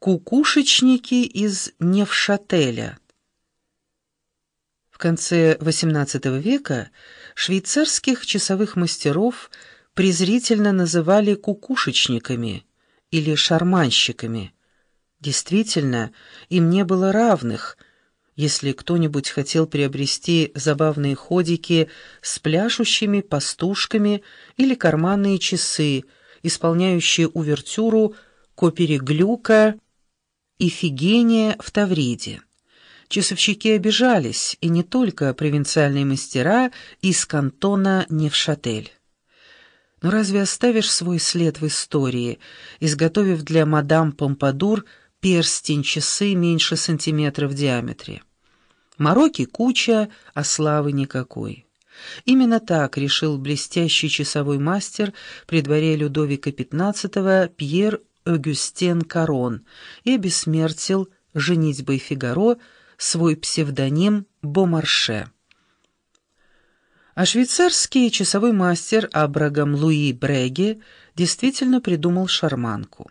Кукушечники из Невшателя. В конце XVIII века швейцарских часовых мастеров презрительно называли кукушечниками или шарманщиками. Действительно, им не было равных. Если кто-нибудь хотел приобрести забавные ходики с пляшущими пастушками или карманные часы, исполняющие увертюру к Глюка Ифигения в Тавриде. Часовщики обижались, и не только провинциальные мастера из кантона Невшатель. Но разве оставишь свой след в истории, изготовив для мадам Помпадур перстень-часы меньше сантиметра в диаметре? Мороки куча, а славы никакой. Именно так решил блестящий часовой мастер при дворе Людовика XV Пьер Огюстен Карон и обессмертил женитьбой Фигаро свой псевдоним Бомарше. А швейцарский часовой мастер Абрагам Луи Бреге действительно придумал шарманку.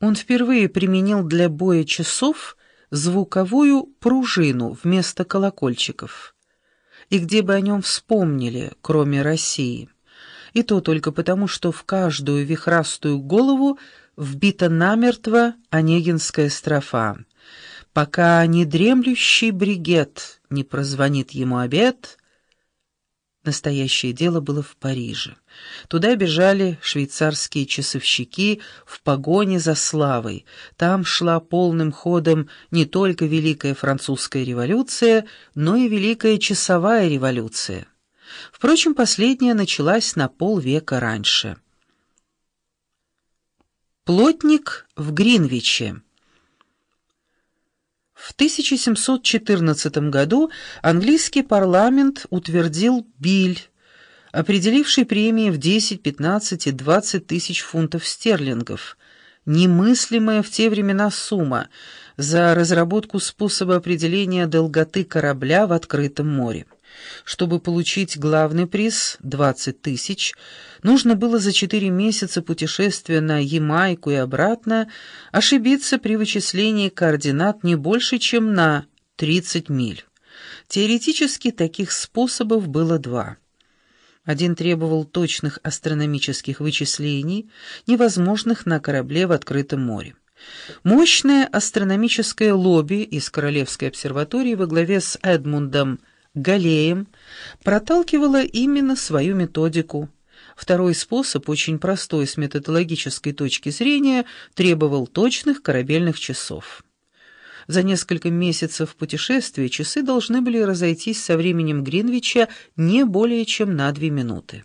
Он впервые применил для боя часов звуковую пружину вместо колокольчиков. И где бы о нем вспомнили, кроме России – и то только потому, что в каждую вихрастую голову вбита намертво онегинская строфа. Пока недремлющий бригет не прозвонит ему обед, настоящее дело было в Париже. Туда бежали швейцарские часовщики в погоне за славой. Там шла полным ходом не только Великая Французская революция, но и Великая часовая революция. Впрочем, последняя началась на полвека раньше. Плотник в Гринвиче В 1714 году английский парламент утвердил биль, определивший премии в 10, 15 и 20 тысяч фунтов стерлингов, немыслимая в те времена сумма за разработку способа определения долготы корабля в открытом море. Чтобы получить главный приз — 20 тысяч, нужно было за четыре месяца путешествия на Ямайку и обратно ошибиться при вычислении координат не больше, чем на 30 миль. Теоретически таких способов было два. Один требовал точных астрономических вычислений, невозможных на корабле в открытом море. Мощное астрономическое лобби из Королевской обсерватории во главе с Эдмундом Галеем проталкивала именно свою методику. Второй способ, очень простой с методологической точки зрения, требовал точных корабельных часов. За несколько месяцев путешествия часы должны были разойтись со временем Гринвича не более чем на две минуты.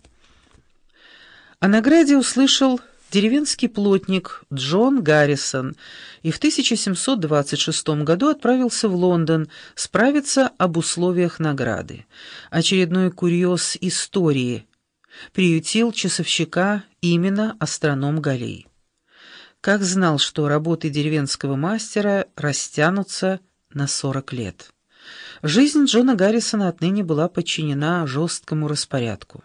О награде услышал деревенский плотник Джон Гаррисон и в 1726 году отправился в Лондон справиться об условиях награды. Очередной курьез истории приютил часовщика именно астроном Галей. Как знал, что работы деревенского мастера растянутся на 40 лет. Жизнь Джона Гаррисона отныне была подчинена жесткому распорядку.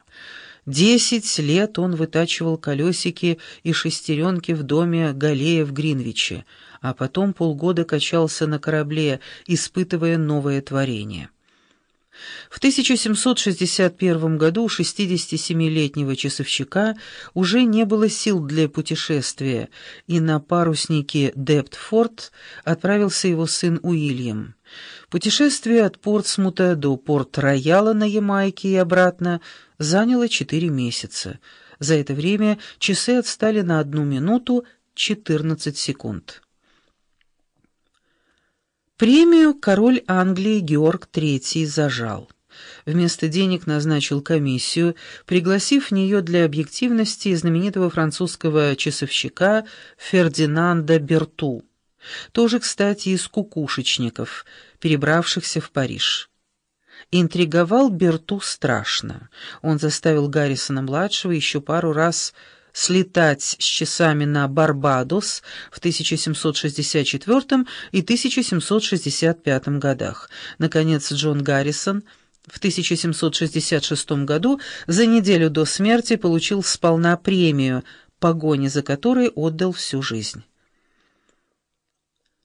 Десять лет он вытачивал колесики и шестеренки в доме Галея в Гринвиче, а потом полгода качался на корабле, испытывая новое творение. В 1761 году у 67-летнего часовщика уже не было сил для путешествия, и на паруснике Дептфорд отправился его сын Уильям. Путешествие от Портсмута до Порт-Рояла на Ямайке и обратно заняло четыре месяца. За это время часы отстали на одну минуту 14 секунд. Премию король Англии Георг III зажал. Вместо денег назначил комиссию, пригласив в нее для объективности знаменитого французского часовщика Фердинанда Берту. Тоже, кстати, из кукушечников, перебравшихся в Париж. Интриговал Берту страшно. Он заставил Гаррисона-младшего еще пару раз слетать с часами на Барбадос в 1764 и 1765 годах. Наконец, Джон Гаррисон в 1766 году за неделю до смерти получил сполна премию, погони за которой отдал всю жизнь.